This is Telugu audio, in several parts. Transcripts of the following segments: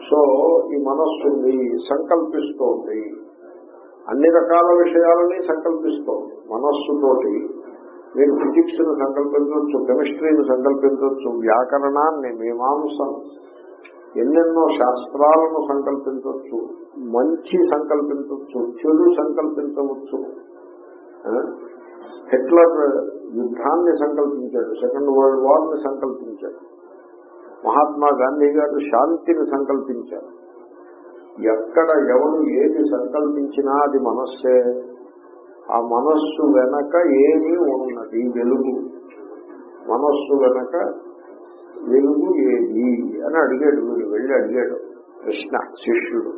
సో ఈ మనస్సు ఉంది సంకల్పిస్తోంది. అన్ని రకాల విషయాలని సంకల్పిస్తోంది. మనస్సుతోటి మీరు ఫిజిక్స్ను సంకల్పించవచ్చు కెమిస్ట్రీని సంకల్పించవచ్చు వ్యాకరణాన్ని మీమాంసం ఎన్నెన్నో శాస్త్రాలను సంకల్పించవచ్చు మంచి సంకల్పించవచ్చు చెడు సంకల్పించవచ్చు. హిట్లర్ యుద్ధాన్ని సంకల్పించాడు సెకండ్ వరల్డ్ వార్ని సంకల్పించాడు. మహాత్మా గాంధీ గారు శాంతిని సంకల్పించారు. ఎక్కడ ఎవరు ఏది సంకల్పించినా అది మనస్సే. ఆ మనస్సు వెనక ఏమి ఉన్నది వెలుగు. మనస్సు వెనక వెలుగు ఏది అని అడిగాడు వీడు వెళ్ళి అడిగాడు కృష్ణ శిష్యుడు.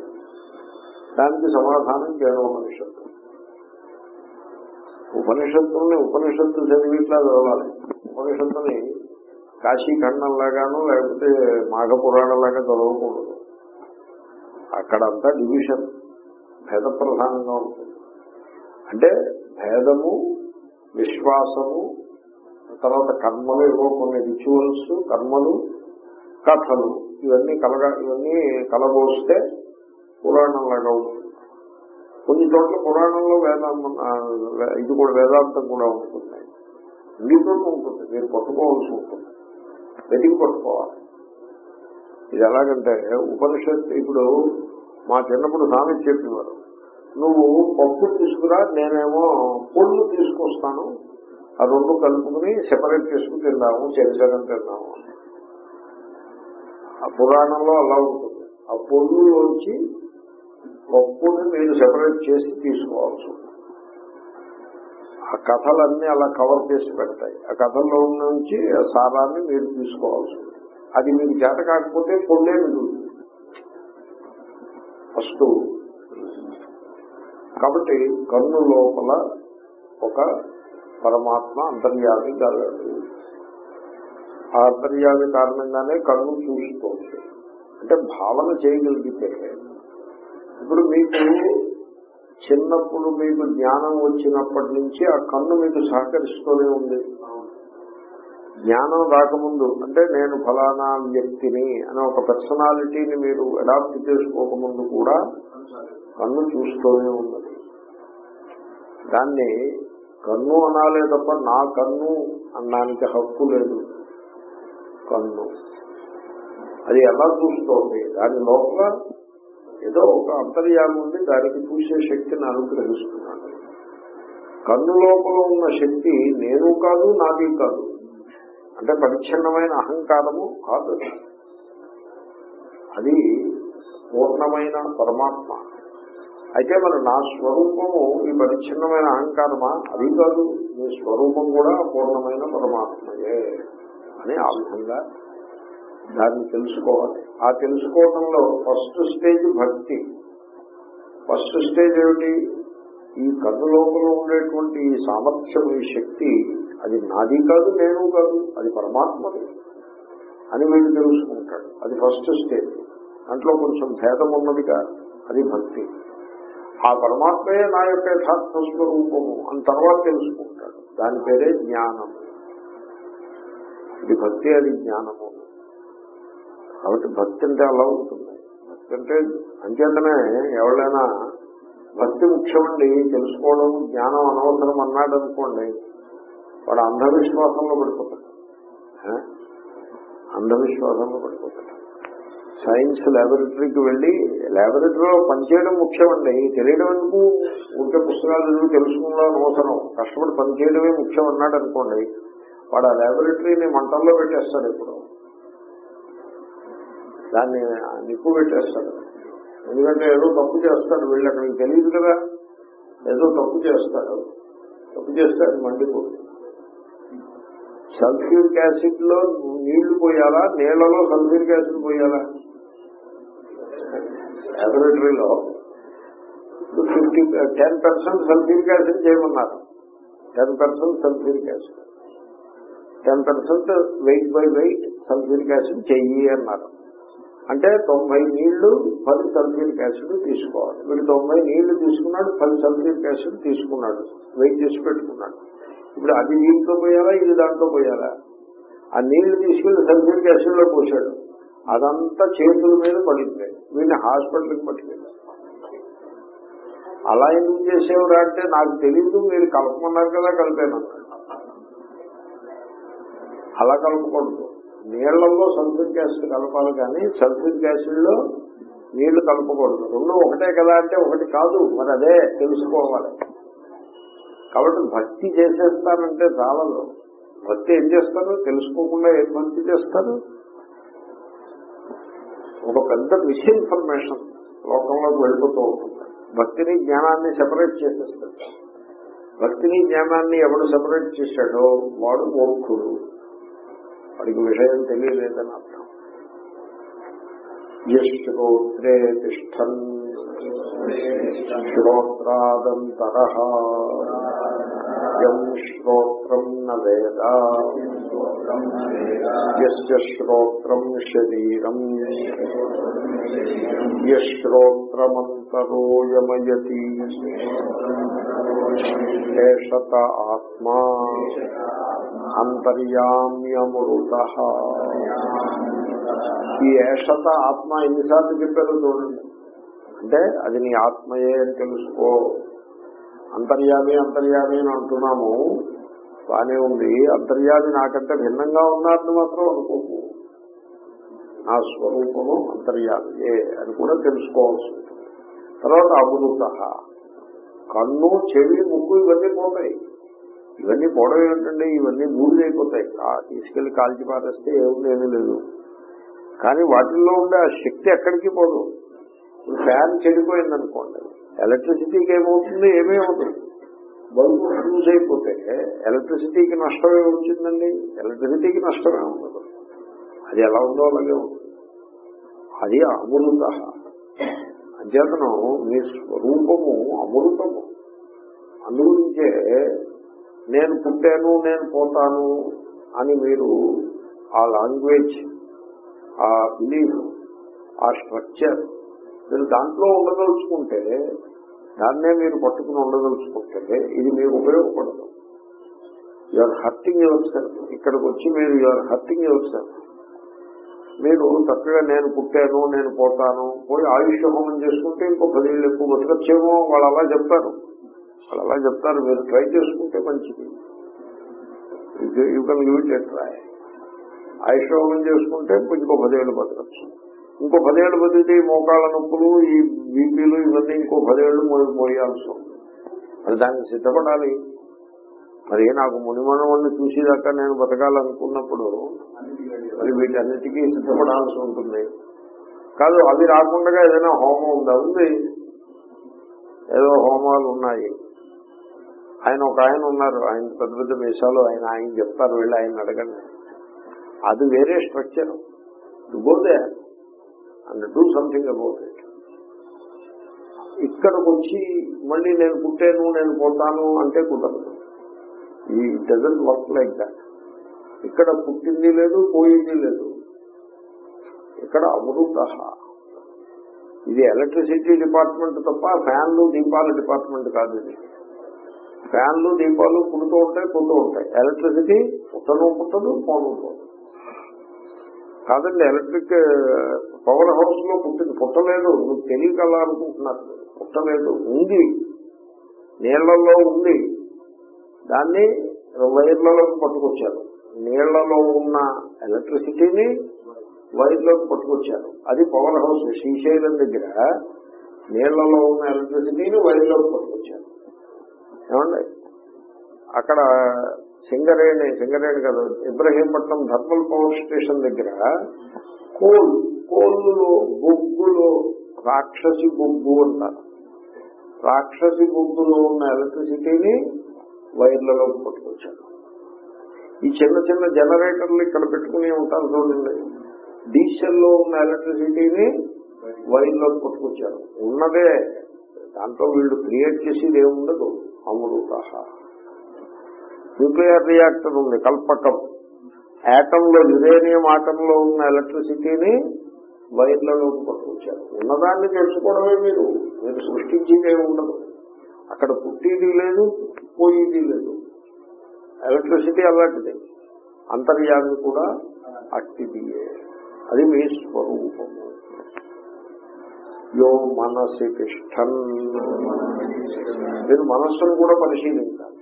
దానికి సమాధానం చేయడం ఉపనిషత్తు. ఉపనిషత్తుల్ని ఉపనిషత్తు చదివిట్లా చదవాలి. ఉపనిషత్తుని కాశీఖండంలాగాను లేకపోతే మాఘపురాణంలాగా చదవకూడదు. అక్కడంతా డివిజన్ భేద ప్రధానంగా ఉంటుంది. అంటే భేదము విశ్వాసము తర్వాత కర్మలు ఏవో కొన్ని రిచువల్స్ కర్మలు కథలు ఇవన్నీ కలగా ఇవన్నీ కలబోస్తే పురాణంలాగా ఉంటుంది. కొన్ని చోట్ల పురాణంలో వేదాం ఇది కూడా వేదాంతం కూడా ఉంటుంది అన్ని చోట్ల ఉంటుంది మీరు పట్టుకోవాల్సి ఉంటుంది. వెతికి పట్టుకోవాలి. ఇది ఎలాగంటే ఉపనిషత్ ఇప్పుడు మా చిన్నప్పుడు స్వామి చెప్పేవారు నువ్వు పప్పు తీసుకురా నేనేమో పొళ్ళు తీసుకొస్తాను ఆ రెండు కలుపుకుని సెపరేట్ చేసుకుని తిన్నాము చెరిసగం తిన్నాము ఆ పురాణంలో అలా ఉంటుంది. ఆ పొళ్ళులోంచి పప్పుని మీరు సెపరేట్ చేసి తీసుకోవాల్సి ఉంటుంది. ఆ కథలన్నీ అలా కవర్ చేసి పెడతాయి. ఆ కథల్లో నుంచి ఆ సారాన్ని మీరు తీసుకోవాల్సి అది మీకు చేత కాకపోతే కొండే మిగులుతుంది ఫస్ట్ కాబట్టి కన్ను లోపల ఒక పరమాత్మ అంతర్యామి కలడు ఆ అంతర్యామి కారణంగానే కన్ను చూసుకోవచ్చు అంటే భావన చేయగలిగితే ఇప్పుడు మీకు చిన్నప్పుడు మీకు జ్ఞానం వచ్చినప్పటి నుంచి ఆ కన్ను మీకు సహకరిస్తూనే ఉంది. జ్ఞానం రాకముందు అంటే నేను ఫలానా వ్యక్తిని అనే ఒక పర్సనాలిటీని మీరు అడాప్ట్ చేసుకోకముందు కూడా కన్ను చూస్తూనే ఉన్నది. దాన్ని కన్ను అనాలే తప్ప నా కన్ను అనడానికి హక్కు లేదు. కన్ను. అది ఎలా చూస్తోంది? దాని లోపల ఏదో ఒక అంతర్యాలు ఉంది దానికి చూసే శక్తిని అనుగ్రహిస్తున్నాడు కన్ను లోపల ఉన్న శక్తి నేను కాదు నాది కాదు. అంటే పరిచ్ఛిన్నమైన అహంకారము కాదు. అది పూర్ణమైన పరమాత్మ. అయితే మరి నా స్వరూపము ఈ పరిచ్ఛిన్నమైన అహంకారమా? అది కాదు. మీ స్వరూపం కూడా పూర్ణమైన పరమాత్మయే అని ఆ విధంగా దాన్ని తెలుసుకోవాలి. ఆ తెలుసుకోవటంలో ఫస్ట్ స్టేజ్ భక్తి. ఫస్ట్ స్టేజ్ ఏమిటి? ఈ కన్ను లోపల ఉండేటువంటి ఈ సామర్థ్యం ఈ శక్తి అది నాది కాదు నేను కాదు అది పరమాత్మది అని వీళ్ళు తెలుసుకుంటాడు అది ఫస్ట్ స్టేజ్. దాంట్లో కొంచెం భేదం ఉన్నదిగా అది భక్తి. ఆ పరమాత్మయే నా యొక్క యథార్థ స్వరూపము అని తర్వాత తెలుసుకుంటాడు. దాని పేరే జ్ఞానం. ఇది భక్తి అది జ్ఞానము. కాబట్టి భక్తి అంటే అలా ఉంటుంది భక్తి అంటే అంచేతనే ఎవరైనా భక్తి ముఖ్యమండి తెలుసుకోవడం జ్ఞానం అనవసరం అన్నాడు అనుకోండి వాడు అంధవిశ్వాసంలో పడిపోతాడు. అంధవిశ్వాసంలో పడిపోతాడు. సైన్స్ ల్యాబొరేటరీకి వెళ్ళి ల్యాబొరేటరీలో పనిచేయడం ముఖ్యమండి. తెలియడం ఎందుకు? ఉంటే పుస్తకాలు తెలుసుకోవడం అవసరం కష్టపడి పనిచేయడమే ముఖ్యం అన్నాడు అనుకోండి వాడు ఆ ల్యాబొరేటరీని మంటల్లో పెట్టేస్తాడు ఇప్పుడు దాన్ని నిప్పు పెట్టేస్తాడు ఎందుకంటే ఏదో తప్పు చేస్తాడు వీళ్ళు అక్కడికి తెలియదు కదా. ఏదో తప్పు చేస్తాడు. తప్పు చేస్తాడు మండిపోతుంది సల్ఫ్యూరిక్ యాసిడ్లో నీళ్ళు పోయాలా? నీళ్ళలో సల్ఫ్యూరిక్ యాసిడ్ పోయాలా? లాబొరేటరీలో fifty ten percent sulphuric acid చేయమన్నారు. Ten percent sulphuric acid. Ten percent weight by weight sulphuric acid చెయ్యి అన్నారు. అంటే తొంభై నీళ్ళు పది సల్ఫ్యూరిక్ యాసిడ్ తీసుకోవాలి. వీడు తొంభై నీళ్ళు తీసుకున్నాడు పది సల్ఫ్యూరిక్ యాసిడ్ తీసుకున్నాడు వెయిట్ చేసి పెట్టుకున్నాడు. ఇప్పుడు అది దీంట్లో పోయాలా ఇది దాంట్లో పోయాలా? ఆ నీళ్ళు తీసుకెళ్ళి సల్ఫ్యూరిక్ యాసిడ్లో పోసాడు అదంతా చేతుల మీద పడింది. వీడిని హాస్పిటల్కి పట్టుకెళ్ళారు అలా ఎందుకు చేసేవారు అంటే నాకు తెలియదు మీరు కలపమన్నారు కదా కలిపాను అలా కలపకూడదు. నీళ్ళలో సల్ఫ్యూరిక్ యాసిడ్ కలపాలి కానీ సల్ఫ్యూరిక్ యాసిడ్లో నీళ్ళు కలపకూడదు. రెండు ఒకటే కదా అంటే ఒకటి కాదు. మరి అదే తెలుసుకోవాలి. కాబట్టి భక్తి చేసేస్తానంటే చాలదు. భక్తి ఏం చేస్తారు? తెలుసుకోకుండా ఏం భక్తి చేస్తారు? ఒక పెద్ద మిస్ఇన్ఫర్మేషన్ లోకంలోకి వెళ్ళిపోతూ ఉంటుంది. భక్తిని జ్ఞానాన్ని సెపరేట్ చేసేస్తాడు. భక్తిని జ్ఞానాన్ని ఎవడు సెపరేట్ చేశాడో వాడు మూర్ఖుడు. వాడికి విషయం తెలియలేదని అర్థం యశ్రోత్రే తిష్టన్ శ్రోత్రాదంతర శ్రోత్రం నేద శ్రోత్రం శరీరం. శ్రోత్రమంతరోయమయతి ఏషత ఆత్మా. అంతర్యామ్యమృత. ఈ ఏషత ఆత్మ ఎన్నిసార్లు చెప్పారో చూడండి. అంటే అది నీ ఆత్మయే అని తెలుసుకో. అంతర్యామి అంతర్యామి అని అంటున్నాము. బానే ఉంది. అంతర్యామి నాకంటే భిన్నంగా ఉన్నారని మాత్రం అనుకోకు. నా స్వరూపము అంతర్యామియే అని కూడా తెలుసుకోవాల్సి ఉంటుంది. తర్వాత అమృత. కన్ను చెవి ముక్కు ఇవన్నీ పోతాయి. ఇవన్నీ పోవడం ఏంటండి ఇవన్నీ బూడిదైపోతాయి కా- తీసుకెళ్ళి కాల్చి పారేస్తే ఏమి లేదు. కానీ వాటిల్లో ఉండే ఆ శక్తి ఎక్కడికి పోదు. ఫ్యాన్ చెడిపోయింది అనుకోండి ఎలక్ట్రిసిటీకి ఏమవుతుంది? ఏమీ అవుతుంది బల్బు ఫ్యూజ్ అయిపోతే ఎలక్ట్రిసిటీకి నష్టమే వచ్చిందండి ఎలక్ట్రిసిటీకి నష్టమే ఉండదు అది ఎలా ఉందో అలాగే ఉంటుంది. అది అమృత. అధ్యతనం మీ స్వరూపము అమృతము. అందుగురించే నేను పుట్టాను నేను పోతాను అని మీరు ఆ లాంగ్వేజ్ ఆ బిలీఫ్ ఆ స్ట్రక్చర్ మీరు దాంట్లో ఉండదలుచుకుంటే దాన్నే మీరు పట్టుకుని ఉండదలుచుకుంటే ఇది మీకు ఉపయోగపడదు. యువర్ హర్టింగ్ యువర్ సెల్ఫ్ ఇక్కడికి వచ్చి మీరు యువర్ హర్టింగ్ యువర్ సెల్ఫ్ మీరు చక్కగా నేను పుట్టాను నేను పోతాను పోయి ఆయుష్ హోమం చేసుకుంటే ఇంకో పదేళ్ళు ఎక్కువ బతకచ్చేమో వాళ్ళు అలా చెప్తారు. వాళ్ళు అలా చెప్తారు మీరు ట్రై చేసుకుంటే మంచిది. You can give it try ఆయుష్ హోమం చేసుకుంటే ఇంకో పదేళ్ళు బతకచ్చు. ఇంకో పదేళ్ళు బతికితే ఈ మోకాళ్ళ నొప్పులు ఈ బీపీలు ఇవన్నీ ఇంకో పదేళ్ళు మోయాల్సి ఉంది మరి దానికి సిద్ధపడాలి. మరి నాకు మునిమనవాడిని చూసేదాకా నేను బతకాలనుకున్నప్పుడు మరి వీటన్నిటికీ సిద్ధపడాల్సి ఉంటుంది. కాదు అవి రాకుండా ఏదైనా హోమం ఉందా? ఉంది. ఏదో హోమాలు ఉన్నాయి. ఆయన ఒక ఆయన ఉన్నారు. ఆయన పెద్ద పెద్ద వేషాలు ఆయన ఆయన చెప్తారు వెళ్ళి ఆయన అడగండి. అది వేరే structure. Go there and do something about it ఇక్కడికి వచ్చి మళ్ళీ నేను పుట్టాను నేను పోతాను అంటే కుదరదు. ఈ డజంట్ వర్క్ లైక్ దాట్ ఇక్కడ పుట్టింది లేదు పోయింది లేదు. ఇక్కడ అమృత. ఇది ఎలక్ట్రిసిటీ డిపార్ట్మెంట్ తప్ప ఫ్యాన్లు దీపాల డిపార్ట్మెంట్ కాదు ఇది. ఫ్యాన్లు దీపాలు పుడుతూ ఉంటాయి పుడుతూ ఉంటాయి. ఎలక్ట్రిసిటీ పుట్టను పుట్టదు పోను కాదండి ఎలక్ట్రిక్ పవర్ హౌస్లో పుట్టింది. పుట్టలేదు. నువ్వు తెలియక అలా అనుకుంటున్నారు. పుట్టలేదు. ఉంది. నీళ్ళలో ఉంది. దాన్ని వైర్లలోకి పట్టుకొచ్చారు. నీళ్ళలో ఉన్న ఎలక్ట్రిసిటీని వైర్లోకి పట్టుకొచ్చారు. అది పవర్ హౌస్. శ్రీశైలం దగ్గర నీళ్ళలో ఉన్న ఎలక్ట్రిసిటీని వైర్లోకి పట్టుకొచ్చారు. ఏమండి? అక్కడ సింగరేణి సింగరేణి కదా ఇబ్రహీంపట్నం ధర్మల్ పవర్ స్టేషన్ దగ్గర కోల్ కోళ్ళు బొగ్గులు రాక్షసి బొగ్గు అంటారు. రాక్షసి బొగ్గులో ఉన్న ఎలక్ట్రిసిటీని వైర్లలోకి పట్టుకొచ్చారు. ఈ చిన్న చిన్న జనరేటర్లు ఇక్కడ పెట్టుకుని ఉంటారు చూడండి. డీజిల్లో ఉన్న ఎలక్ట్రిసిటీని వైర్లోకి పట్టుకొచ్చారు. ఉన్నదే దాంట్లో వీళ్ళు క్రియేట్ చేసేది ఏముండదు. అమృత న్యూక్లియర్ రియాక్టర్ ఉంది కల్పకం. యాటంలో లో యురేనియం ఆటమ్లో ఉన్న ఎలక్ట్రిసిటీని వైర్లలోకి పట్టుకొచ్చారు ఉన్నదాన్ని తెలుసుకోవడమే మీరు మీరు సృష్టించేదే ఉండదు. అక్కడ పుట్టేది లేదు పోయేది లేదు. ఎలక్ట్రిసిటీ అలాంటిది. అంతర్యామి కూడా అట్టిదియే. అది మీ స్వరూపము. యో మనసి తిష్టన్. మీరు మనస్సును కూడా పరిశీలించాలి.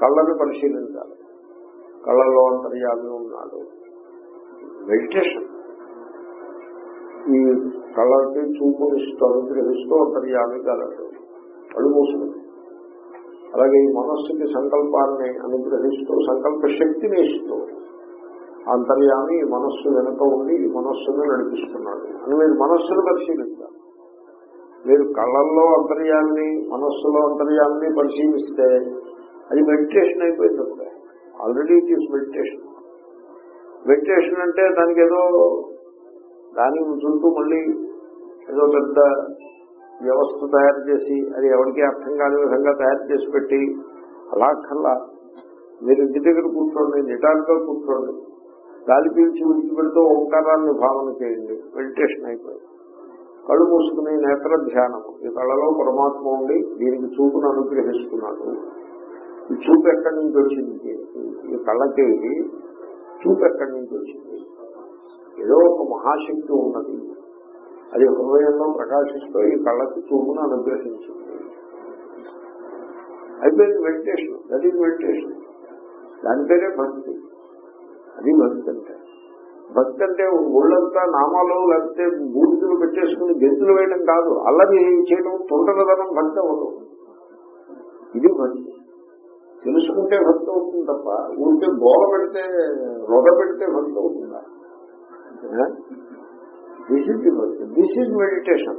కళ్ళని పరిశీలించాలి. కళ్ళలో అంతర్యామి ఉన్నాడు. మెడిటేషన్ ఈ కళ్ళకి చూపునిస్తూ అనుగ్రహిస్తూ అంతర్యామి కలడు కళ్ళు మూసుకుంది. అలాగే ఈ మనస్సుకి సంకల్పాన్ని అనుగ్రహిస్తూ సంకల్ప శక్తిని ఇస్తూ అంతర్యామి మనస్సు వెనుక ఉండి మనస్సును నడిపిస్తున్నాడు. అని మీరు మనస్సును పరిశీలిస్తారు. మీరు కళ్ళల్లో అంతర్యాన్ని మనస్సులో అంతర్యాన్ని పరిశీలిస్తే అది మెడిటేషన్ అయిపోయింది already it is meditation meditation అంటే దానికి ఏదో దాని చుట్టూ మళ్ళీ ఏదో పెద్ద వ్యవస్థ తయారు చేసి అది ఎవరికి అర్థం కాని విధంగా తయారు చేసి పెట్టి అలా కల్లా మీరు ఇంటి దగ్గర కూర్చోండి నిటారుగా కూర్చోండి. గాలి పీల్చి విడిచిపెడుతూ ఓంకారాన్ని భావన చేయండి. మెడిటేషన్ అయిపోయింది. కళ్ళు మూసుకుని నేత్ర ధ్యానము ఈ కళ్ళలో పరమాత్మ ఉండి దీనికి చూపును అనుగ్రహిస్తున్నాడు. ఈ చూపు ఎక్కడి నుంచి వచ్చింది? ఈ కళ్ళకి. చూపు ఎక్కడి నుంచి వచ్చింది? ఏదో ఒక మహాశక్తి ఉన్నది. అది హృదయంలో ప్రకాశిస్తూ ఈ కళ్ళకి చూపును అనుగ్రహించింది. అయిపోయింది మెడిటేషన్. That is meditation. దాని పేరే భక్తి. అది భక్తి అంటే భక్తి అంటే ఒళ్ళంతా నామాలు లేకపోతే బూడిదలు పెట్టేసుకుని గెంతులు వేయడం కాదు. అల్లరి చేయడం తొందరదనం భక్తి అవ్వదు ఇది భక్తి. తెలుసుకుంటే భక్తి అవుతుంది తప్ప ఉంటే గోల పెడితే రొగ పెడితే భక్తి అవుతుందా? This is the bhakti. This is meditation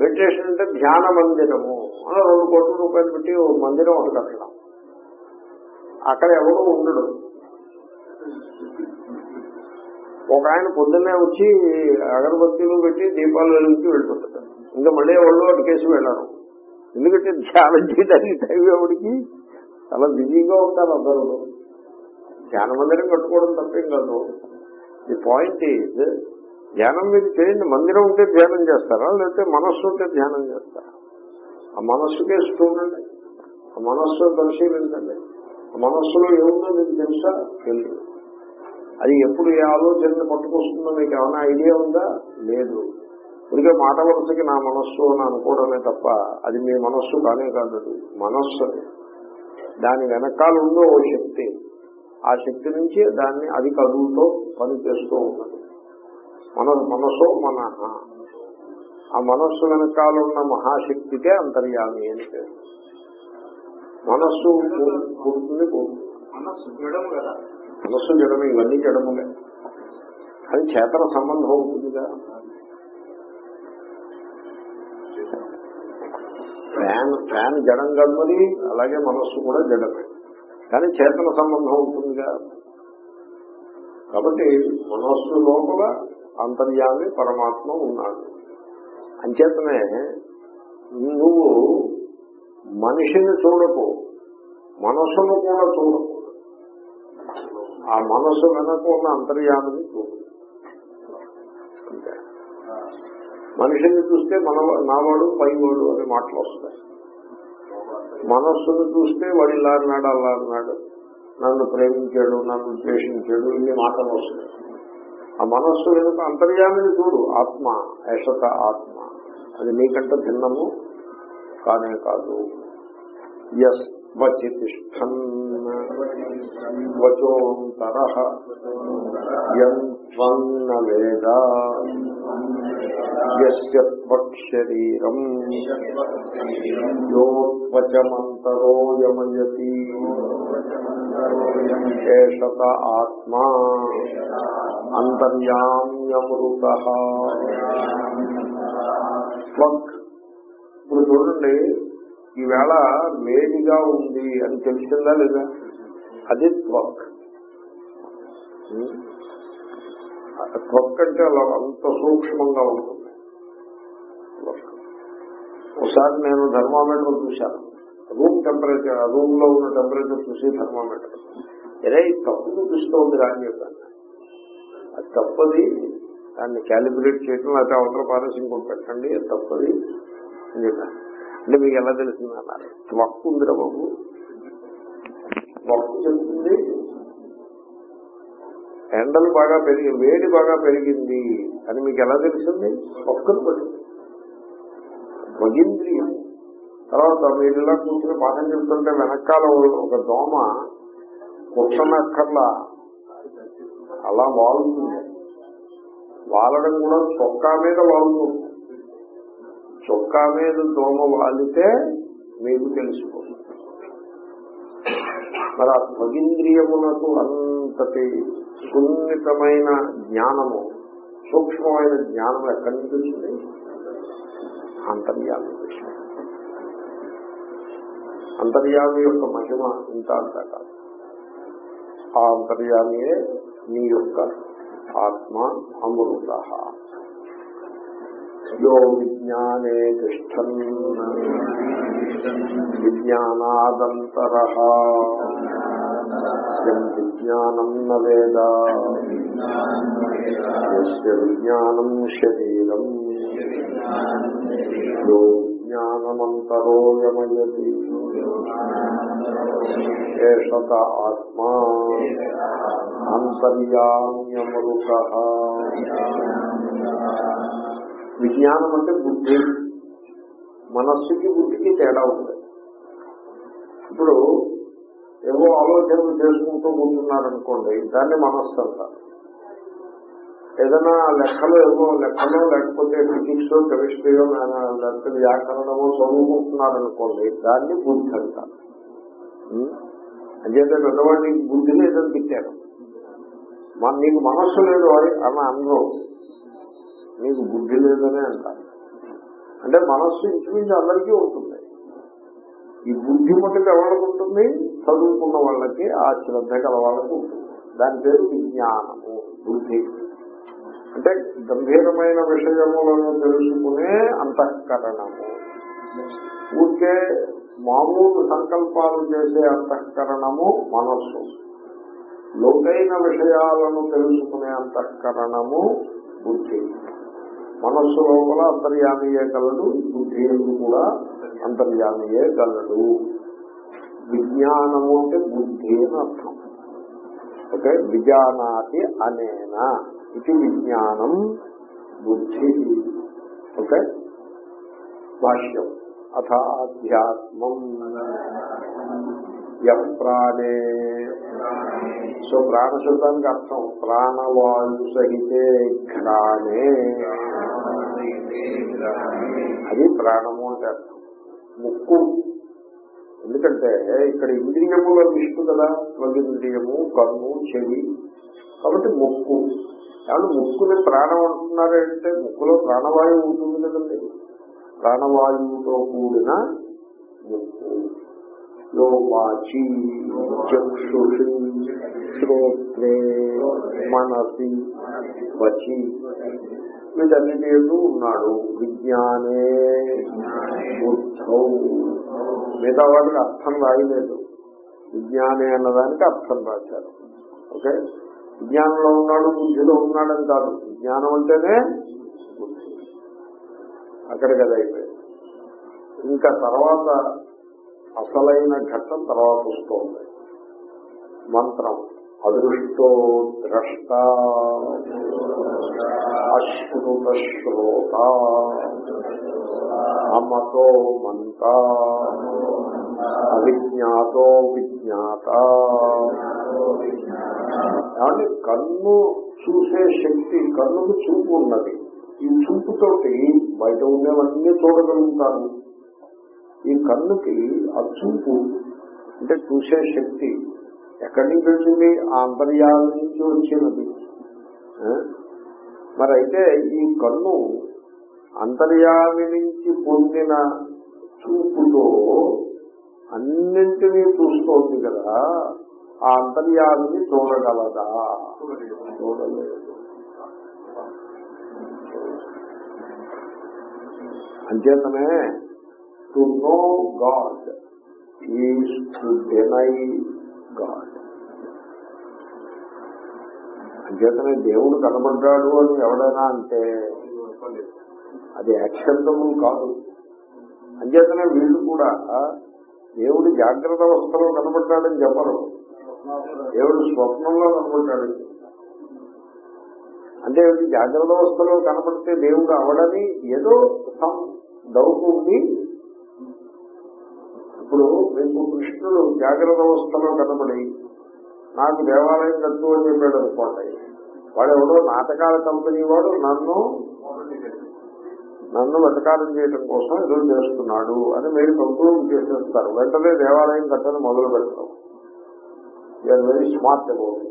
meditation అంటే ధ్యాన మందిరము. అని రెండు కోట్ల రూపాయలు పెట్టి మందిరం ఒకటి కట్టడం. అక్కడ ఎవరు ఉండడు ఒక ఆయన పొద్దున్నే వచ్చి అగరబత్తీలు పెట్టి దీపాలు వెలిగించి వెళ్ళిపోతాడు. ఇంకా మళ్ళీ వాళ్ళు అటు కేసు వెళ్ళారు. ఎందుకంటే ధ్యానం చేయడానికి టైం ఎవరికి? చాలా బిజీగా ఉంటారు అందరూ. ధ్యాన మందిరం కట్టుకోవడం తప్పేం కాదు. ది పాయింట్ ఈజ్ ధ్యానం మీరు చేయండి మందిరం ఉంటే ధ్యానం చేస్తారా? లేకపోతే మనస్సు ఉంటే ధ్యానం చేస్తారా? ఆ మనస్సుకే చూడండి. ఆ మనస్సు పరిశీలించండి. ఆ మనస్సులో ఏముందో మీకు తెలుసా? తెలియదు. అది ఎప్పుడు ఏ ఆలోచనని పట్టుకొస్తుందో మీకు ఏమైనా ఐడియా ఉందా? లేదు. ఇదిగే మాట వరుసకి నా మనస్సు అని అనుకోవడమే తప్ప అది మీ మనస్సు కానే కాదు మనస్సు దాని వెనకాల ఉందో ఓ శక్తి. ఆ శక్తి నుంచి దాన్ని అది కదులుతో పనిచేస్తూ ఉన్నది. మన మనసో మన ఆ మనస్సు వెనకాల ఉన్న మహాశక్తికే అంతర్యామి అని పేరు. మనస్సు పుడుతుంది పోతుంది మనస్సు కదా. మనస్సు జడము ఇవన్నీ జడములే అది చేతన సంబంధం అవుతుందిగా. ఫ్యాన్ ఫ్యాన్ జడం కమ్మది అలాగే మనస్సు కూడా జడమే. కానీ చేతన సంబంధం ఉంటుందిగా కాబట్టి మనస్సు లోపల అంతర్యామి పరమాత్మ ఉన్నాడు. అంచేతనే నువ్వు మనిషిని చూడకు మనస్సును కూడా చూడకు. ఆ మనస్సు వెనక ఉన్న అంతర్యామిని చూడు. మనిషిని చూస్తే మన నావాడు పైవాడు అనే మాటలు వస్తాయి. మనస్సును చూస్తే వాడు ఇలా అన్నాడు అలా అన్నాడు నన్ను ప్రేమించాడు నన్ను ద్వేషించాడు ఇన్ని మాటలు వస్తాయి. ఆ మనస్సు వెనుక అంతర్యామిని చూడు ఆత్మ యశత ఆత్మ. అది నీకంటే భిన్నము కానే కాదు. ఎస్ వచితిష్టన్ వచోంతర యంత్వన్న వేద యస్యత్వశరీరం యోత్వచమంతరో యమయతి ఏషత ఆత్మా అంతర్యామ్యమృత త్వక్ ఇప్పుడు చూడండి ఈవేళ వేడిగా ఉంది అని తెలిసిందా లేదా? అది త్వక్ త్వక్ అంటే అలా అంత సూక్ష్మంగా ఉంటుంది. ఒకసారి నేను థర్మామీటర్ చూశాను. రూమ్ టెంపరేచర్ రూమ్లో ఉన్న టెంపరేచర్ చూసి థర్మామీటర్. అరే తప్పు చూపిస్తోంది రాని చెప్పాను. అది తప్పది దాన్ని క్యాలిక్యులేట్ చేయడం లేకపోతే అవతల పారసింగ్ పెట్టండి అది తప్పది అని చెప్పాను. అంటే మీకు ఎలా తెలిసింది అన్నారు ఉందిరా బాబు త్వక్ చెప్తుంది ఎండలు బాగా పెరిగి వేడి బాగా పెరిగింది అని మీకు ఎలా తెలిసింది? ఒక్కరు పట్టింది భగింద్రియం తర్వాత మీరు ఇలా కూర్చుని పాఠం చెప్తుంటే వెనకాల ఒక దోమ కూర్చున్నక్కర్లా అలా వాలుతుంది. వాలడం కూడా చొక్కా మీద వాలుతుంది. చొక్కా మీద దోమ వాలితే మీకు తెలిసిపోతుంది. మరి ఆ భగింద్రియములకు అంతటి సున్నితమైన జ్ఞానము సూక్ష్మమైన జ్ఞానం ఎక్కడి నుంచి వచ్చింది? అంతర్యామి నుంచి. అంతర్యామి యొక్క మహిమ ఇంత అంతా కాదు. ఆ అంతర్యామియే నీ యొక్క ఆత్మ అమృత. యో విజ్ఞానే తిష్టన్ విజ్ఞానాదంతర విజ్ఞానం న విజ్ఞానం శరీరం యో విజ్ఞానమంతరో యమయతి ఏషత ఆత్మా అంతర్యామ్యమరుక విజ్ఞానం అంటే బుద్ధి. మనస్సుకి బుద్ధికి తేడా ఉంది. ఇప్పుడు ఏవో ఆలోచనలు చేసుకుంటూ కూర్చున్నారనుకోండి దాన్ని మనస్సు అంటారు. ఏదైనా లెక్కలు ఏవో లెక్కలో లేకపోతే ఫిజిక్స్ కెమిస్ట్రీయో లేకపోతే వ్యాకరణమో చదువుకుంటున్నారనుకోండి దాన్ని బుద్ధి అంటారు. ఉం? అంచేతే పెద్దవాడికి బుద్ధి లేదని తిట్టారు. మన నీకు మనస్సు లేదు వాడి అన్న అందరూ నీకు బుద్ధి లేదనే అంటారు. అంటే మనస్సు ఇంచుమించు అందరికీ ఉంటుంది. ఈ బుద్ధి మటుకు ఎవరికి ఉంటుంది చదువుకున్న వాళ్ళకి ఆ శ్రద్ధ గల వాళ్ళకి ఉంటుంది. దాని పేరు విజ్ఞానము బుద్ధి. అంటే గంభీరమైన విషయములను తెలుసుకునే అంతఃకరణము. ఊరికే మామూలు సంకల్పాలు చేసే అంతఃకరణము మనస్సు. లోకైన విషయాలను తెలుసుకునే అంతఃకరణము బుద్ధి. మనస్సు లోపల అంతర్యామియే గలడు బుద్ధి కూడా అంతర్యామియే గలడు విజ్ఞానము అంటే బుద్ధి అని అర్థం. ఓకే? విజానాతి అనేన. ఇది విజ్ఞానం బుద్ధి. ఓకే? భాష్యం. అథ అధ్యాత్మం ప్రాణే. సో ప్రాణశబ్దానికి అర్థం ప్రాణవాయు సహితే ఘ్రాణే. అది ప్రాణము అంటే ముక్కు. ఎందుకంటే ఇక్కడ ఇంద్రియముల విష్ణు కదా. త్వగింద్రియము కన్ను చెవి. కాబట్టి ముక్కు. కాబట్టి ముక్కుని ప్రాణం అంటున్నారంటే ముక్కులో ప్రాణవాయువు ఉంటుంది కదండి. ప్రాణవాయువుతో కూడిన ముక్కు. వాచి చక్షుషి శ్రోత్రే మనసి వచి. వీటన్నిటి ఎందు ఉన్నాడు. విజ్ఞానే బుద్ధౌ మిగతా వాటికి అర్థం రాయలేదు. విజ్ఞానే అన్నదానికి అర్థం రాశారు. ఓకే? విజ్ఞానంలో ఉన్నాడు బుద్ధిలో ఉన్నాడని కాదు. విజ్ఞానం అంటేనే బుద్ధి. అక్కడికి అది అయిపోయింది. ఇంకా తర్వాత అసలైన ఘట్టం తర్వాత వస్తుంది. మంత్రం. అదృష్టో ద్రష్ట. అశ్రుత శ్రోత. అమతో మంత. అవిజ్ఞాతో విజ్ఞాత. ఏమంటే కన్ను చూసే శక్తి కన్నుకు చూపు ఉన్నది. ఈ చూపుతోటి బయట ఉండేవన్నీ చూడగలుగుతాను ఈ కన్నుకి ఆ చూపు అంటే చూసే శక్తి ఎక్కడి నుంచి వచ్చింది? ఆ అంతర్యాల నుంచి వచ్చినది మరి అయితే ఈ కన్ను అంతర్యామి నుంచి పొందిన చూపులో అన్నింటినీ చూస్తోంది కదా ఆ అంతర్యామిని చూడగలదా? చూడలేదు అంచేతనే to know God is to deny God అంచేతనే దేవుడు కనబడ్డాడు అని ఎవడైనా అంటే అది యాక్సెప్టబుల్ కాదు. అంచేతనే వీళ్ళు కూడా దేవుడు జాగ్రత్త అవస్థలో కనబడ్డాడని చెప్పరు. దేవుడు స్వప్నంలో కనబడ్డాడు. అంటే జాగ్రత్త అవస్థలో కనపడితే దేవుడు అవడని ఏదో సమ్ డౌట్ ఉంది ఇప్పుడు మీకు కృష్ణుడు జాగ్రత్త అవస్థలో కనబడి నాకు దేవాలయం కట్టు అని చెప్పాడు అనుకోండి వాడు ఎవడో నాటకాల కంపెనీ వాడు నన్ను నన్ను వెటకారం చేయడం కోసం ఎదురు చేస్తున్నాడు అని మీరు కంప్రూవ్ చేసేస్తారు. వెంటనే దేవాలయం కట్టని మొదలు పెడతాం. యూఆర్ వెరీ స్మార్ట్ అబౌట్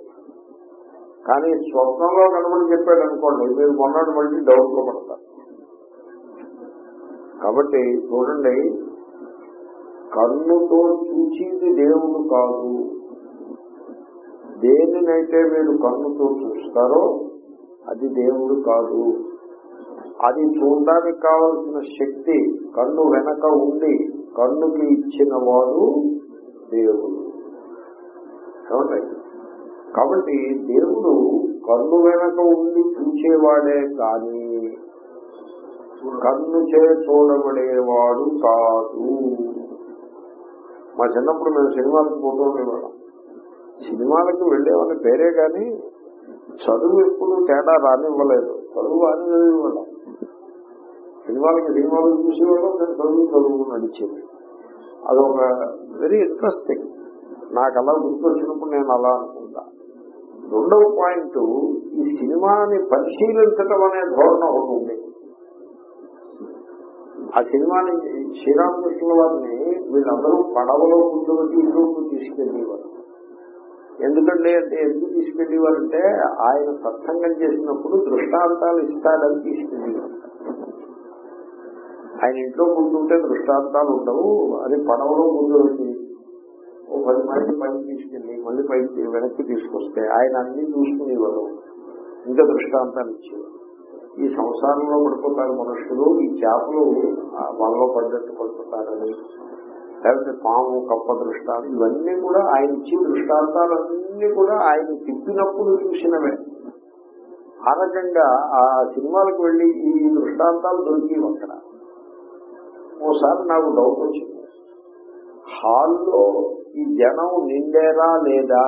కానీ స్వప్నంలో కనబడి చెప్పాడు అనుకోండి మీరు మొన్నటి మళ్ళీ డౌట్లో పడతారు. కాబట్టి చూడండి కన్నుతో చూచేది దేవుడు కాదు. దేనినైతే మీరు కన్నుతో చూస్తారో అది దేవుడు కాదు. అది చూడడానికి కావలసిన శక్తి కన్ను వెనక ఉండి కన్నుకి ఇచ్చిన వాడు దేవుడు కాబట్టి దేవుడు కన్ను వెనక ఉండి చూచేవాడే కానీ కన్ను చే చూడబడేవాడు కాదు. మా చిన్నప్పుడు మేము సినిమాలకు పోతూ ఉండేవాళ్ళం. సినిమాలకు వెళ్ళేమని పేరే కానీ చదువు ఎప్పుడు తేడా రానివ్వలేదు. చదువు అని చదివివ్వడం సినిమాలకి సినిమాలు చూసేవాళ్ళం నేను చదువు చదువు నడిచేది. అదొక వెరీ ఇంట్రెస్టింగ్ నాకు అలా గుర్తొచ్చినప్పుడు నేను అలా అనుకుంటా. రెండవ పాయింట్ ఈ సినిమాని పరిశీలించడం అనే ధోరణ ఒకటి ఉంది. ఆ సినిమాని శ్రీరామకృష్ణుల వారిని వీళ్ళందరూ పడవలో కూర్చోబెట్టి ఇంట్లోకి తీసుకెళ్ళేవారు ఎందుకండి అంటే ఎందుకు తీసుకెళ్ళేవారంటే ఆయన సత్సంగం చేసినప్పుడు దృష్టాంతాలు ఇస్తాడని తీసుకెళ్ళేవారు ఆయన ఇంట్లో కూర్చుంటే దృష్టాంతాలు ఉండవు. అది పడవలో కూర్చోబెట్టి ఓ పది మంది పైకి తీసుకెళ్ళి మళ్ళీ పైకి వెనక్కి తీసుకొస్తే ఆయన అన్ని చూసుకునేవారు. ఇంకా దృష్టాంతాలు ఇచ్చేవారు. ఈ సంసారంలో పడిపోతారు మనుషులు ఈ చేపలు వాళ్ళలో పడ్డట్టు పడిపోతారని లేకపోతే పాము కప్ప దృష్టాలు ఇవన్నీ కూడా ఆయన ఇచ్చిన దృష్టాంతాలన్నీ కూడా ఆయన తిప్పినప్పుడు చూసినవే. ఆ రకంగా ఆ సినిమాలకు వెళ్ళి ఈ దృష్టాంతాలు దొరికివి అక్కడ. ఓసారి నాకు డౌట్ వచ్చింది. హాల్లో ఈ జనం నిండేరా లేదా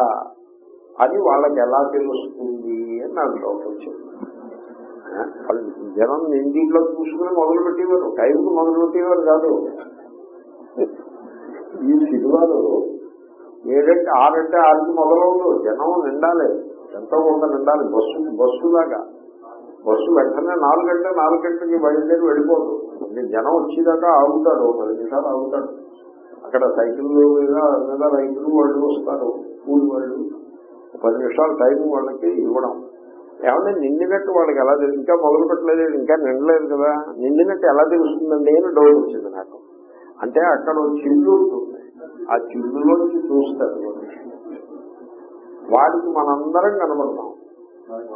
అది వాళ్ళకి ఎలా తెలుస్తుంది అని నాకు డౌట్ వచ్చింది. వాళ్ళు జనం నిండిలో చూసుకుని మొదలు పెట్టేవారు. టైంకు మొదలు పెట్టేవారు కాదు. ఈ సినిమాలు ఏడంటే ఆరంటే ఆరుకి మొదలవులు జనం నిండాలి. ఎంతో కొంత నిండాలి? బస్సు బస్సులాగా బస్సు వెంటనే నాలుగు గంటల నాలుగు గంటలకి బయలుదేరి వెళ్ళిపోదు. జనం వచ్చేదాకా ఆగుతాడు పది నిమిషాలు ఆగుతాడు అక్కడ సైకిల్ మీద మీద రైతులు వాళ్ళు వస్తారు. కూలి వాళ్ళు. పది నిమిషాలు టైం వాళ్ళకి ఇవ్వడం. ఏమన్నా నిండినట్టు వాళ్ళకి ఎలా తెలుసు? ఇంకా మొదలు పెట్టలేదు ఇంకా నిండలేదు కదా? నిండినట్టు ఎలా తెలుస్తుందండి అని డౌట్ వచ్చింది నాకు. అంటే అక్కడ చిల్లు ఉంటుంది. ఆ చిల్లులోంచి చూస్తారు వాడికి మనందరం కనబడతాం.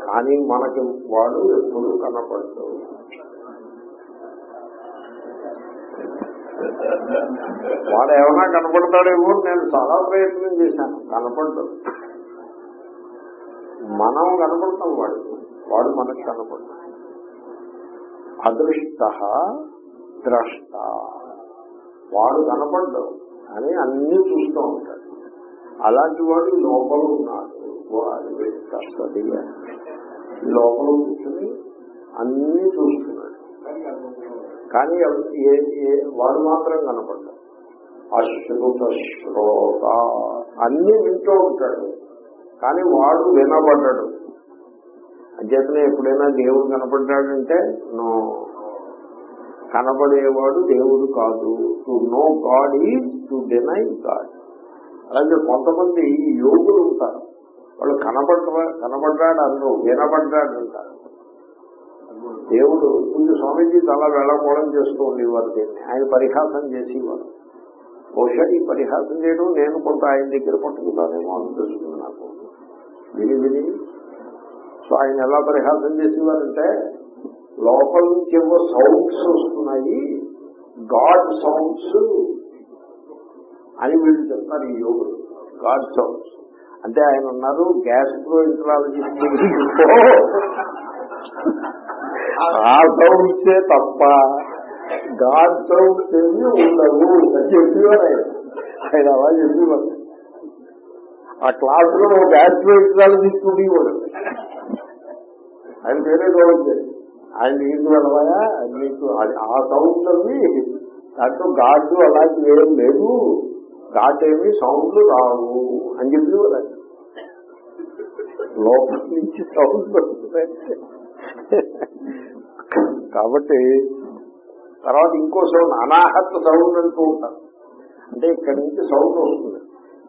కానీ మనకి వాడు ఎప్పుడు కనపడదు వాడు ఏమైనా కనపడతాడేమో నేను చాలా ప్రయత్నం చేశాను. కనపడదు మనం కనపడతాం వాడు. వాడు మనకి కనపడతాం అదృష్ట ద్రష్ట. వాడు కనపడ్డం అని అన్ని చూస్తూ ఉంటాడు. అలాంటి వాడు లోపల ఉన్నాడు. వాడు కష్టదిగా లోపల కూర్చుని అన్ని చూస్తున్నాడు. కానీ ఏ ఏ వాడు మాత్రం కనపడ్డాడు అశ్రుత శ్రోత అన్ని వింటూ ఉంటాడు. కానీ వాడు వినబడ్డాడు. అధ్యతనే ఎప్పుడైనా దేవుడు కనపడ్డాడంటే నో కనబడేవాడు దేవుడు కాదు. To know God is to deny God. అలాగే కొంతమంది యోగులు ఉంటారు. వాళ్ళు కనబడ్డ కనబడ్డాడు అందరూ వినబడ్డాడు అంటారు. దేవుడు పూజ స్వామీజీ చాలా వెళ్ళకోవడం చేస్తూ ఉండేవారు దీన్ని. ఆయన పరిహాసం చేసేవారు. బహుశా ఈ పరిహాసం చేయడం నేను కొంత ఆయన దగ్గర పట్టుకుంటానేమో అనిపిస్తుంది నాకు. విని విని. సో ఆయన ఎలా పరిహాసం చేసేవారంటే లోపల నుంచి ఏవో సౌండ్స్ వస్తున్నాయి గాడ్ సౌండ్స్ అని వీళ్ళు చెప్తారు ఈ యోగులు. గాడ్ సౌండ్స్ అంటే ఆయన ఉన్నారు గ్యాస్ట్రో ఇంట్రాలజిస్ట్ ఆ సౌండ్సే తప్ప గాడ్ సౌండ్స్ ఏమి ఉండవు అని చెప్పేవారు ఆయన. ఆయన అలా చెప్పేవారు. ఆ క్లాస్లో గ్యాస్ట్రో ఇంట్రాలజిస్ట్ ఉండేవాడు ఆయన పేరే ఉంది ఆయన నీకు వెళ్ళవా నీకు ఆ సౌండ్ అవి దాంట్లో గాడ్లు అలాంటివి ఏం లేదు ఘాట్ ఏమి సౌండ్లు రావు అని చెప్పి వాళ్ళు. లోపల నుంచి సౌండ్ వస్తున్నాయి. కాబట్టి తర్వాత ఇంకో సౌండ్ అనాహత సౌండ్ అంటూ ఉంటారు. అంటే ఇక్కడి నుంచి సౌండ్ వస్తుంది.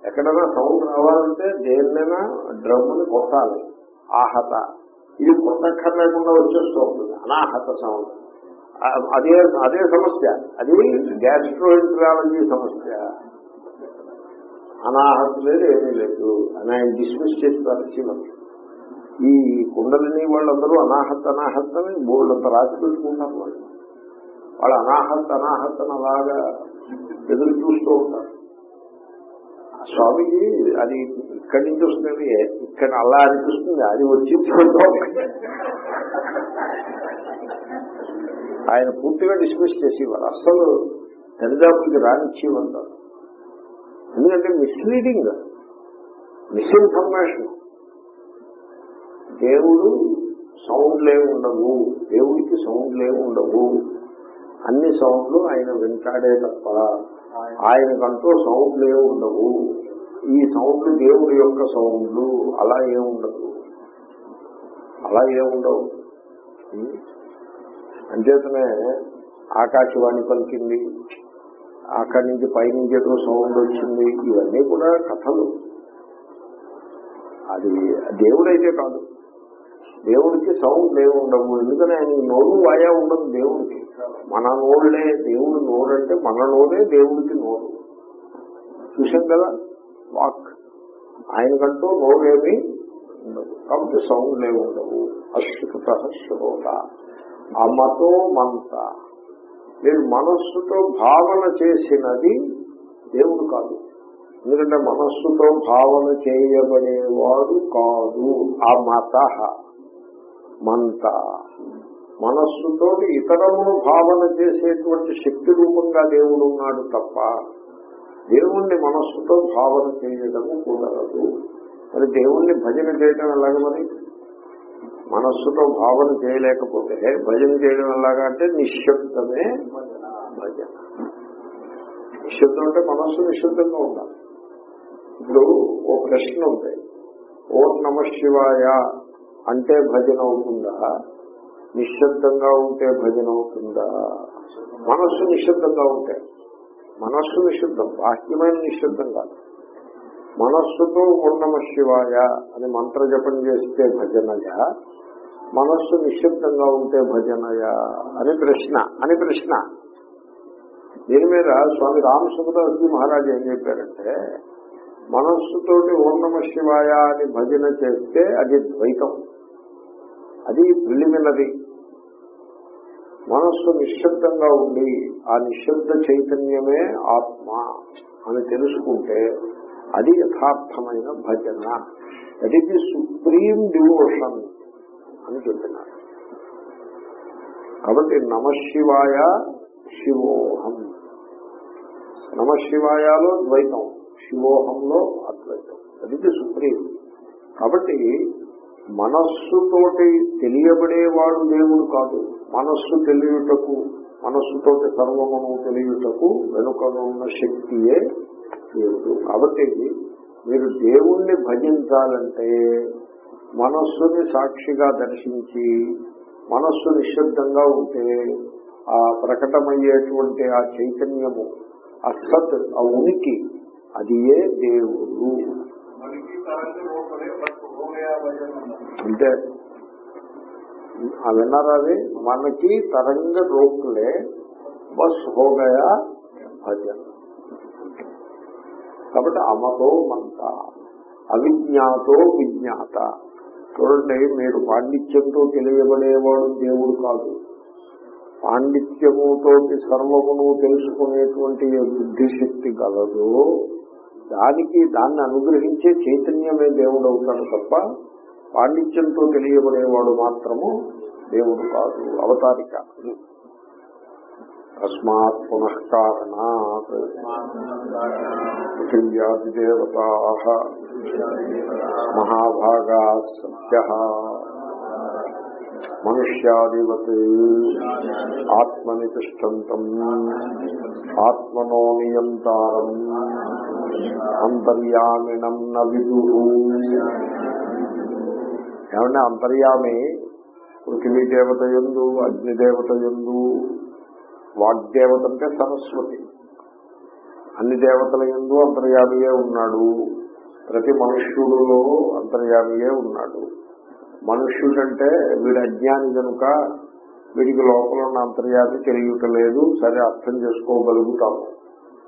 ఎక్కడైనా సౌండ్ రావాలంటే దేన్నైనా డ్రమ్ని కొట్టాలి. ఆహత. ఇది కొట్టక్కర్ లేకుండా వచ్చేస్తూ అనాహత సౌండ్. అదే అదే సమస్య. అది గ్యాస్ట్రోఎంట్రాలజీ సమస్య. అనాహత లేదు ఏమీ లేదు. అని ఆయన డిస్మిస్ చేస్తారు శివన్. ఈ కుండలిని వాళ్ళందరూ అనాహత్ అనాహత అని బోర్డంత రాసి పెట్టుకుంటారు వాళ్ళు. వాళ్ళు అనాహత అని అలాగా ఎదురు చూస్తూ ఉంటారు. స్వామికి అది ఇక్కడి నుంచి వస్తుంది ఇక్కడ అలా అనిపిస్తుంది అది వచ్చి ఆయన పూర్తిగా డిస్మిస్ చేసేవారు. అస్సలు దరిదాపులకి రానిచ్చేవారు ఎందుకంటే మిస్లీడింగ్ మిస్ఇన్ఫర్మేషన్ దేవుడు సౌండ్లే ఉండవు. దేవుడికి సౌండ్లే ఉండవు. అన్ని సౌండ్లు ఆయన వెంటాడే తప్ప ఆయనకంటూ ఏమి ఉండవు. ఈ సౌండ్లు దేవుడి యొక్క సౌండ్లు. అలా ఏముండదు అలా ఏముండవు అంచేతనే ఆకాశవాణి పలికింది. అక్కడి నుంచి పైనుంచి ఏదో సౌండ్ వచ్చింది. ఇవన్నీ కూడా కథలు. అది దేవుడైతే కాదు. దేవుడికి సౌండ్ లేవు ఉండవు. ఎందుకని ఆయన నోరు వాయా ఉండదు దేవుడికి. మన నోళ్ళే దేవుడు నోరు అంటే మన నోరే దేవుడికి నోరు. చూసాం కదా? వాక్. ఆయనకంటూ నోరేమీ ఉండదు. కాబట్టి సౌండ్ లేవు ఉండవు. అశ్రుత శ్రోత అమతో మంత. మీరు మనస్సుతో భావన చేసినది దేవుడు కాదు. ఎందుకంటే మనస్సుతో భావన చేయబడేవాడు కాదు. ఆ మంట. మంత మనస్సుతో ఇతరమును భావన చేసేటువంటి శక్తి రూపంగా దేవుడు ఉన్నాడు తప్ప దేవుణ్ణి మనస్సుతో భావన చేయడము కుదరదు. మరి దేవుణ్ణి భజన చేయడం ఎలాగ మరి? మనస్సుతో భావన చేయలేకపోతే భజన చేయడం ఎలాగా అంటే నిశ్శబ్దమే భజన. నిశ్శబ్దం అంటే మనస్సు నిశ్శబ్దంగా ఉండాలి. ఇప్పుడు ఓ ప్రశ్న ఉంది. ఓం నమ శివాయ అంటే భజన అవుతుందా నిశ్శబ్దంగా ఉంటే భజన అవుతుందా మనస్సు నిశ్శబ్దంగా ఉంటే. మనస్సు నిశ్శబ్దం బాహ్యమైన నిశ్శబ్దం కాదు. మనస్సుతో ఉన్నమ శివాయ అని మంత్ర జపం చేస్తే భజనయా మనస్సు నిశ్శబ్దంగా ఉంటే భజనయా అని ప్రశ్న అని ప్రశ్న. దీని మీద స్వామి రామసుబ్రదాస్జీ మహారాజు ఏం చెప్పారంటే మనస్సుతోటి ఓం నమ శివాయ అని భజన చేస్తే అది ద్వైతం. అది ప్రిలిమినరీ మనస్సు నిశ్శబ్దంగా ఉండి ఆ నిశ్శబ్ద చైతన్యమే ఆత్మ అని తెలుసుకుంటే అది యథార్థమైన భజన. That is the supreme devotion అని చెప్పినారు. కాబట్టి నమశివాయ శివోహం. నమశివాయలో ద్వైతం. శివోహంలో అద్వైతం. అది ది సుప్రీం కాబట్టి మనస్సుతోటి తెలియబడేవాడు దేవుడు కాదు. మనస్సు తెలియుటకు మనస్సుతోటి సర్వమును తెలియుటకు వెనుకనున్న శక్తియే దేవుడు. కాబట్టి మీరు దేవుణ్ణి భజించాలంటే మనస్సుని సాక్షిగా దర్శించి మనస్సు నిశ్శబ్దంగా ఉంటే ఆ ప్రకటమయ్యేటువంటి ఆ చైతన్యము అసత్ ఆ ఉనికి అది ఏ దేవుడు అంటే విన్నారా అది? మనకి తరంగ రోక్లే బస్ హోగయా భజన. కాబట్టి అమతో మంత అవిజ్ఞాతో విజ్ఞాత. చూడండి మీరు పాండిత్యంతో తెలియబడేవాడు దేవుడు కాదు. పాండిత్యముతో సర్వమును తెలుసుకునేటువంటి బుద్ధిశక్తి గలదు. దానికి దాన్ని అనుగ్రహించే చైతన్యమే దేవుడు అవుతాడు తప్ప పాండిత్యంతో తెలియబడేవాడు మాత్రము దేవుడు కాదు అవతారిక. తస్మాత్ పునఃకారణాత్ పృథివ్యాదిదేవతా మహాభాగా సత్య మనుష్యాదివత్ ఆత్మని తిష్టంతం ఆత్మనో నియంతారం. అంతర్యామిణం నవిదు ఏమంటే అంతర్యామి పృథివీ దేవత ఎందు అగ్నిదేవత ఎందు వాగ్దేవత అంటే సరస్వతి. అన్ని దేవతల ఎందు అంతర్యామియే ఉన్నాడు. ప్రతి మనుష్యుడులో అంతర్యామియే ఉన్నాడు. మనుష్యుడంటే వీడు అజ్ఞాని కనుక వీడికి లోపల ఉన్న అంతర్యామి తెలియటలేదు సరే అర్థం చేసుకోగలుగుతాము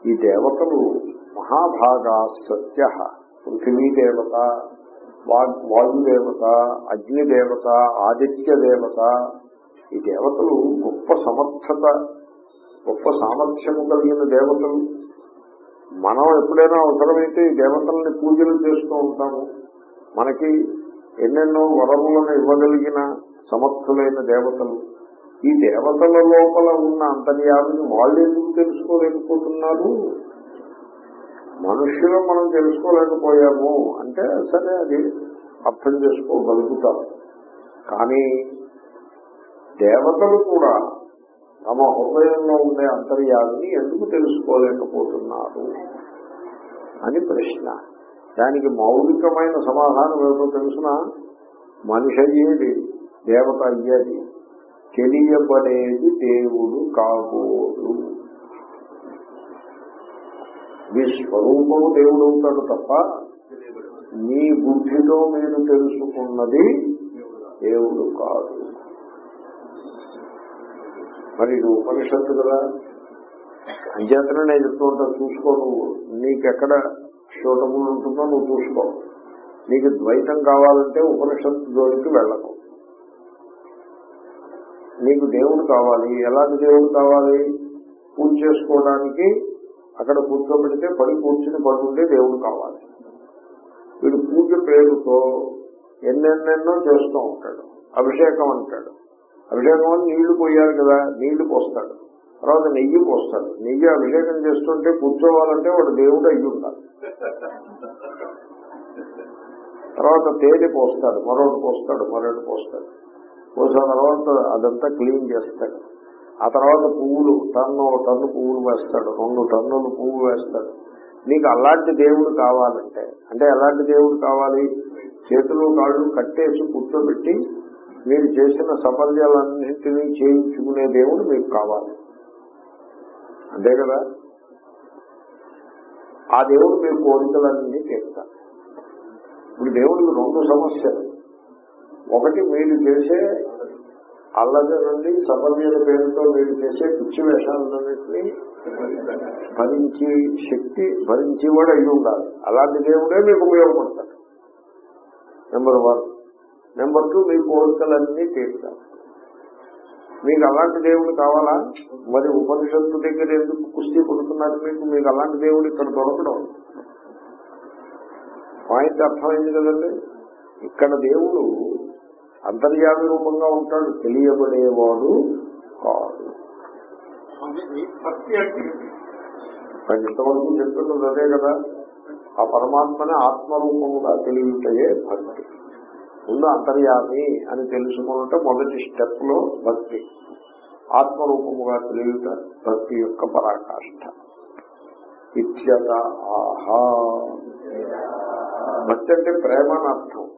ఈ దేవతలు మహాభాగా సత్య పృథివీ దేవత వాగ్ వాయుదేవత అగ్నిదేవత ఆదిత్య దేవత. ఈ దేవతలు గొప్ప సమర్థత గొప్ప సామర్థ్యము కలిగిన దేవతలు. మనం ఎప్పుడైనా అవసరమైతే ఈ దేవతల్ని పూజలు చేస్తూ ఉంటాము. మనకి ఎన్నెన్నో వరములను ఇవ్వగలిగిన సమర్థులైన దేవతలు. ఈ దేవతల లోపల ఉన్న అంతర్యామిని వాళ్ళు ఎందుకు తెలుసుకోలేకపోతున్నారు? మనుషులు మనం తెలుసుకోలేకపోయాము అంటే సరే అది అర్థం చేసుకోగలుగుతాం. కానీ దేవతలు కూడా తమ హృదయంలో ఉండే అంతర్యామిని ఎందుకు తెలుసుకోలేకపోతున్నారు? అని ప్రశ్న. దానికి మౌలికమైన సమాధానం ఏమిటో తెలుసిన? మనిషి అయ్యేది దేవత అయ్యేది. తెలియబడేది దేవుడు కాబోడు. మీ స్వరూపము దేవుడు అవుతాడు తప్ప మీ బుద్ధితో మీరు తెలుసుకున్నది దేవుడు కాదు. మరి ఇది ఉపనిషత్తు కదా. అంచేతనే నేను చెప్తూ ఉంటాను చూసుకో నువ్వు. నీకెక్కడ సూటబుల్ ఉంటుందో నువ్వు చూసుకో. నీకు ద్వైతం కావాలంటే ఉపనిషత్తు జోలికి వెళ్ళకు. నీకు దేవుడు కావాలి. ఎలాంటి దేవుడు కావాలి? పూజ చేసుకోవడానికి అక్కడ కూర్చోబెడితే పడి కూర్చుని పడుకుంటే దేవుడు కావాలి. వీడు పూజ పేరుతో ఎన్నెన్నెన్నో చేస్తూ ఉంటాడు. అభిషేకం అంటాడు. అభిషేకం అని నీళ్ళు పోయాలి కదా నీళ్ళు పోస్తాడు. తర్వాత నెయ్యి పోస్తాడు. నెయ్యి అభిషేకం చేస్తుంటే కూర్చోవాలంటే వాడు దేవుడు అయ్యి ఉండాలి తర్వాత తేనె పోస్తాడు మరొకటి పోస్తాడు మరొకటి పోస్తాడు. పోసిన తర్వాత అదంతా క్లీన్ చేస్తాడు. ఆ తర్వాత పువ్వులు టన్ను టన్ను పువ్వులు వేస్తాడు రెండు టన్నులు పువ్వు వేస్తాడు. నీకు అలాంటి దేవుడు కావాలంటే అంటే ఎలాంటి దేవుడు కావాలి? చేతులు కాళ్ళు కట్టేసి కూర్చోబెట్టి మీరు చేసిన సఫల్యాలన్నింటినీ చేయించుకునే దేవుడు మీకు కావాలి. అంతే కదా? ఆ దేవుడు మీ కోరికలన్నీ తీరుతాడు ఇప్పుడు దేవుడికి రెండు సమస్యలు. ఒకటి మీరు చేసే అల్లరి నుండి సఫల్యత పేరుతో మీరు చేసే పిచ్చి వేషాలన్నింటినీ భరించి శక్తి భరించి కూడా అయి ఉండాలి. అలాంటి దేవుడే మీకు ఉపయోగపడతాడు. నెంబర్ వన్ నెంబర్ టూ మీ కోరికలన్నీ తీరుతాడు మీకు అలాంటి దేవుడు కావాలా? మరి ఉపనిషత్తు దగ్గర ఎందుకు కుస్తీ కొడుతున్నారు మీకు? మీకు అలాంటి దేవుడు ఇక్కడ దొరకడం. పాయింట్ అర్థమైంది కదండి? ఇక్కడ దేవుడు అంతర్యామి రూపంగా ఉంటాడు. తెలియబడేవాడు కాదు ఇంతవరకు చెప్తున్నది అదే కదా? ఆ పరమాత్మని ఆత్మరూపముగా తెలియటయే భక్తి. ముందు అంతర్యామి అని తెలుసుకున్నట్టు మొదటి స్టెప్లో భక్తి. ఆత్మరూపముగా తెలియట భక్తి యొక్క పరాకాష్ఠ ఇత్యత ఆహా. భక్తి అంటే ప్రేమ అని అర్థం.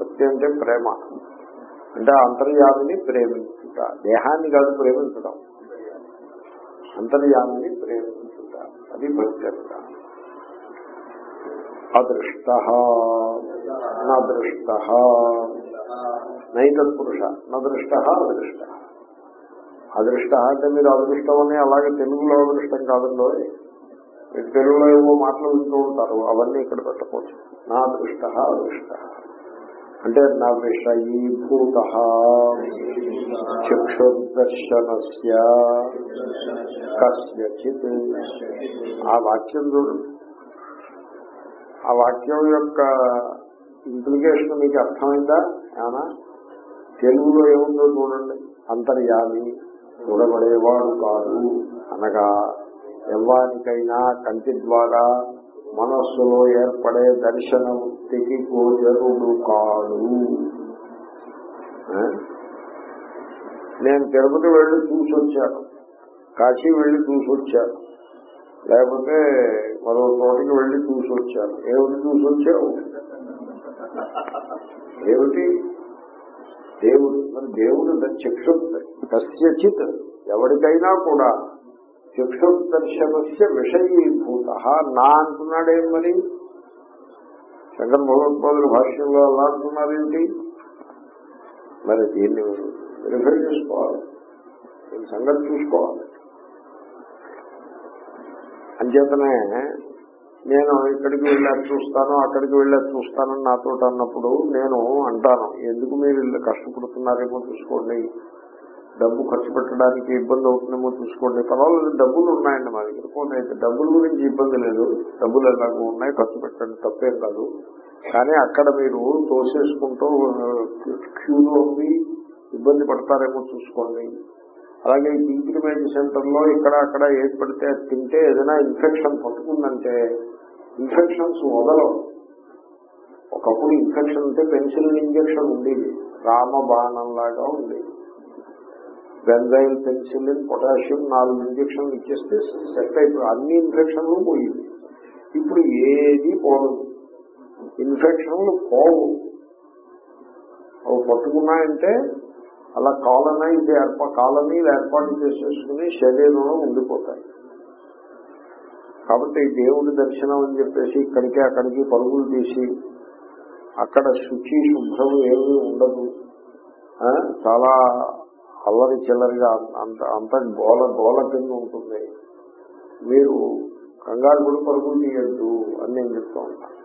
భక్తి అంటే ప్రేమ. అంటే అంతర్యామిని ప్రేమించుట. దేహాన్ని కాదు ప్రేమించడం. అంతర్యామిని ప్రేమించుట. అది భక్తి అంట అదృష్ట. నదృష్ట. నైతత్ పురుష నదృష్ట అదృష్ట. అదృష్ట అంటే మీరు అదృష్టం అని అలాగే తెలుగులో అదృష్టం కాదండో? మీరు తెలుగులో ఏవో మాటలు వింటూ ఉంటారు అవన్నీ ఇక్కడ పెట్టకూడదు. నా అదృష్ట. అదృష్ట అంటే నా విషయీభూత చక్షుర్దర్శనస్య కస్యచిత్. ఆ వాక్యం చూడండి. ఆ వాక్యం యొక్క ఇంప్లికేషన్ మీకు అర్థమైందా? ఏమన్నా? తెలుగులో ఏముందో చూడండి. అంతర్యామి చూడబడేవాడు కాదు అనగా ఎవ్వానికైనా కంటి ద్వారా మనస్సులో ఏర్పడే దర్శన వృత్తికి గోచరుడు కాడు నేను తిరుపతి వెళ్ళి చూసి వచ్చాను కాశీ వెళ్ళి చూసి వచ్చాను లేకపోతే మరో చోటకి వెళ్ళి చూసి వచ్చాను ఏమిటి చూసి వచ్చావు ఏమిటి? దేవుడు మరి దేవుడు చక్షు కస్యచిత్ ఎవరికైనా కూడా చక్షుర్దర్శనస్య విషయీభూత. నా అంటున్నాడేం మరి? శంకర భగవత్పాదుల భాష్యంలో అలా అంటున్నారేంటి మరి దీన్ని రిఫర్ చేసుకోవాలి. సంగతి చూసుకోవాలి. అంచేతనే నేను ఇక్కడికి వెళ్ళాక చూస్తాను అక్కడికి వెళ్ళాక చూస్తానని నాతో అన్నప్పుడు నేను అంటాను ఎందుకు మీరు కష్టపడుతున్నారేమో చూసుకోండి. డబ్బు ఖర్చు పెట్టడానికి ఇబ్బంది అవుతుందేమో చూసుకోండి. పర్వాలేదు డబ్బులు ఉన్నాయండి మా దగ్గర. పోనీ అయితే డబ్బుల గురించి ఇబ్బంది లేదు. డబ్బులు ఎలాగో ఉన్నాయి ఖర్చు పెట్టండి తప్పేం కాదు. కానీ అక్కడ మీరు తోసేసుకుంటూ క్యూలో ఉంది ఇబ్బంది పడతారేమో చూసుకోండి. అలాగే ఇంక్రిమెంట్ సెంటర్లో ఇక్కడ అక్కడ ఏది పడితే అది తింటే ఏదైనా ఇన్ఫెక్షన్ పట్టుకుందంటే ఇన్ఫెక్షన్స్ మొదలవు. ఒకప్పుడు ఇన్ఫెక్షన్ అంటే పెన్సిల్ ఇంజక్షన్ ఉండేది. రామబాణం లాగా ఉండేది. బెంజైల్ పెన్సిలిన్ పొటాషియం నాలుగు ఇంజక్షన్లు ఇచ్చేస్తే సెట్ అయిపోయి అన్ని ఇన్ఫెక్షన్లు పోయింది ఇప్పుడు ఏది పోదు. ఇన్ఫెక్షన్లు పోవు. అవి పట్టుకున్నాయంటే అలా కాలనైజ్ ఏర్పా కాలనీలు ఏర్పాటు చేసేసుకుని శరీరంలో ఉండిపోతాయి. కాబట్టి దేవుడి దర్శనం అని చెప్పేసి ఇక్కడికి అక్కడికి పరుగులు తీసి అక్కడ శుచి శుభ్రం ఏమీ ఉండదు. చాలా అల్లరి చిల్లరిగా అంత అంత గోల గోల కింద ఉంటుంది. మీరు కంగారు గుడి పరుగులు తీయద్దు అని నేను చెప్తూ ఉంటాను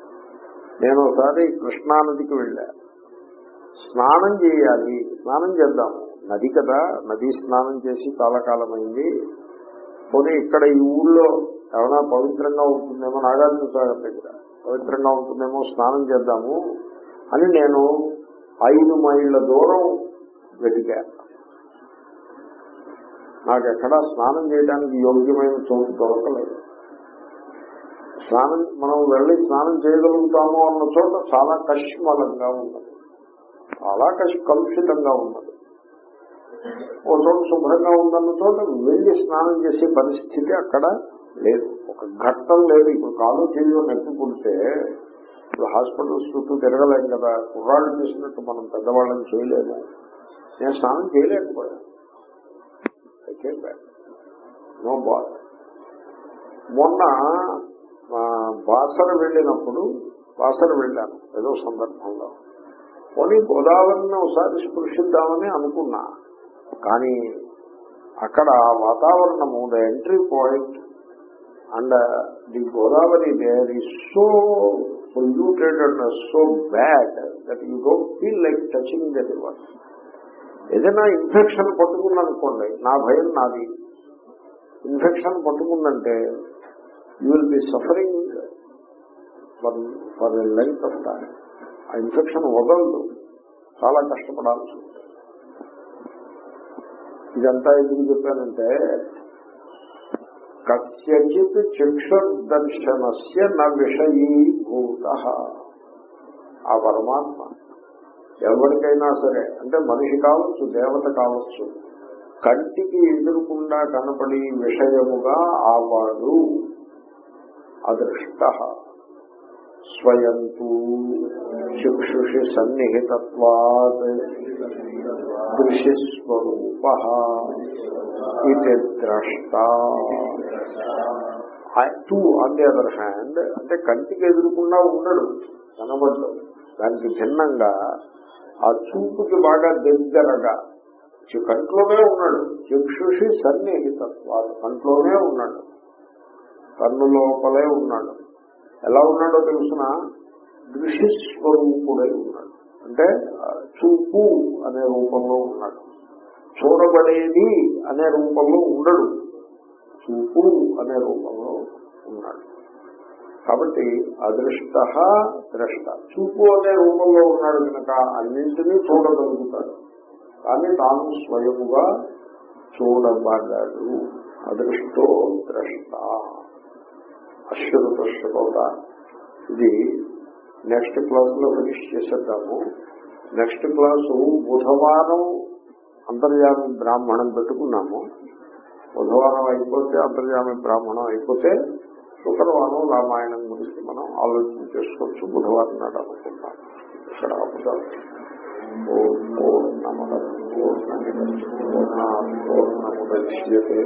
నేను ఒకసారి కృష్ణానదికి వెళ్ళా. స్నానం చేయాలి స్నానం చేద్దాము. నది కదా నది స్నానం చేసి చాలా కాలమైంది. పోనీ ఇక్కడ ఈ ఊళ్ళో ఏమైనా పవిత్రంగా ఉంటుందేమో నాగార్జున సాగర్ దగ్గర. పవిత్రంగా ఉంటుందేమో స్నానం చేద్దాము అని నేను ఐదు మైళ్ళ దూరం వెతికా. నాకెక్కడా స్నానం చేయడానికి యోగ్యమైన చోటు దొరకలేదు. స్నానం మనం వెళ్ళి స్నానం చేయగలుగుతాము అన్న చోట చాలా కష్మలంగా ఉన్నది. చాలా కష్ కలుషితంగా ఉన్నది. ఓ చోట శుభ్రంగా ఉందన్న చోట వెళ్ళి స్నానం చేసే పరిస్థితి అక్కడ లేదు. ఒక ఘట్టం లేదు. ఇప్పుడు కాలు చేతిలో నొప్పి పుడితే ఇప్పుడు హాస్పిటల్స్ చుట్టూ తిరగలేం కదా. కుర్రాళ్ళు చేసినట్టు మనం పెద్దవాళ్ళని చేయలేము. నేను స్నానం చేయలేకపోయాను. నో బాల్ మొన్న బాసర వెళ్ళినప్పుడు బాసర వెళ్ళాను. ఏదో సందర్భంలో. పోనీ గోదావరిని ఒకసారి స్పృశిద్దామని అనుకున్నా. కానీ అక్కడ వాతావరణము the entry point and the Godavari there is so polluted and so bad that you don't feel like touching the river. ఏదైనా ఇన్ఫెక్షన్ పట్టుకుందనుకోండి నా భయం నాది. Infection పట్టుకుందంటే you will be suffering for for a length of time ఆ ఇన్ఫెక్షన్ వదలదు. చాలా కష్టపడాల్సి ఉంటుంది. ఇదంతా ఎందుకు చెప్పానంటే కస్యచిత్ చక్షుర్దర్శనస్య న విషయీభూత. ఆ పరమాత్మ ఎవరికైనా సరే అంటే మనిషి కావచ్చు దేవత కావచ్చు కంటికి ఎదురుకుండా కనపడి విషయముగా ఆవాడు. అదృష్ట. స్వయంతూ చక్షుషి సన్నిహితత్వాత్ దృశ్యస్వరూప. ఇది ద్రష్ట. Too on the other hand అంటే కంటికి ఎదురుకుండా ఉండడు కనబడ్డు దానికి భిన్నంగా ఆ చూపుకి బాగా దగ్గరగా కంట్లోనే ఉన్నాడు. చక్షుషి సన్నిహితత్వాలు కంట్లోనే ఉన్నాడు. కన్ను లోపలే ఉన్నాడు. ఎలా ఉన్నాడో తెలుసిన? దృశ్యస్వరూపుడై ఉన్నాడు. అంటే చూపు అనే రూపంలో ఉన్నాడు. చూడబడేది అనే రూపంలో ఉండడు. చూపు అనే రూపంలో ఉన్నాడు. కాబట్టి అదృష్ట ద్రష్ట. చూపు అనే రూపంలో ఉన్నాడు కనుక అన్నింటినీ చూడగలుగుతాడు. కానీ తాను స్వయముగా చూడబడ్డాడు అదృష్టో ద్రష్ట. అశ్వత శ్రోత ఇది నెక్స్ట్ క్లాస్లో ఫినిష్ చేసేద్దాము. నెక్స్ట్ క్లాసు బుధవారం అంతర్యామి బ్రాహ్మణం పెట్టుకున్నాము. బుధవారం అయిపోతే అంతర్యామి బ్రాహ్మణం అయిపోతే శుక్రవారం రామాయణం గురించి మనం ఆలోచన చేసుకోవచ్చు. బుధవారం నాడు అనుకుంటాం. ఇక్కడ ఆపుతాం పూర్ణముద్యతే.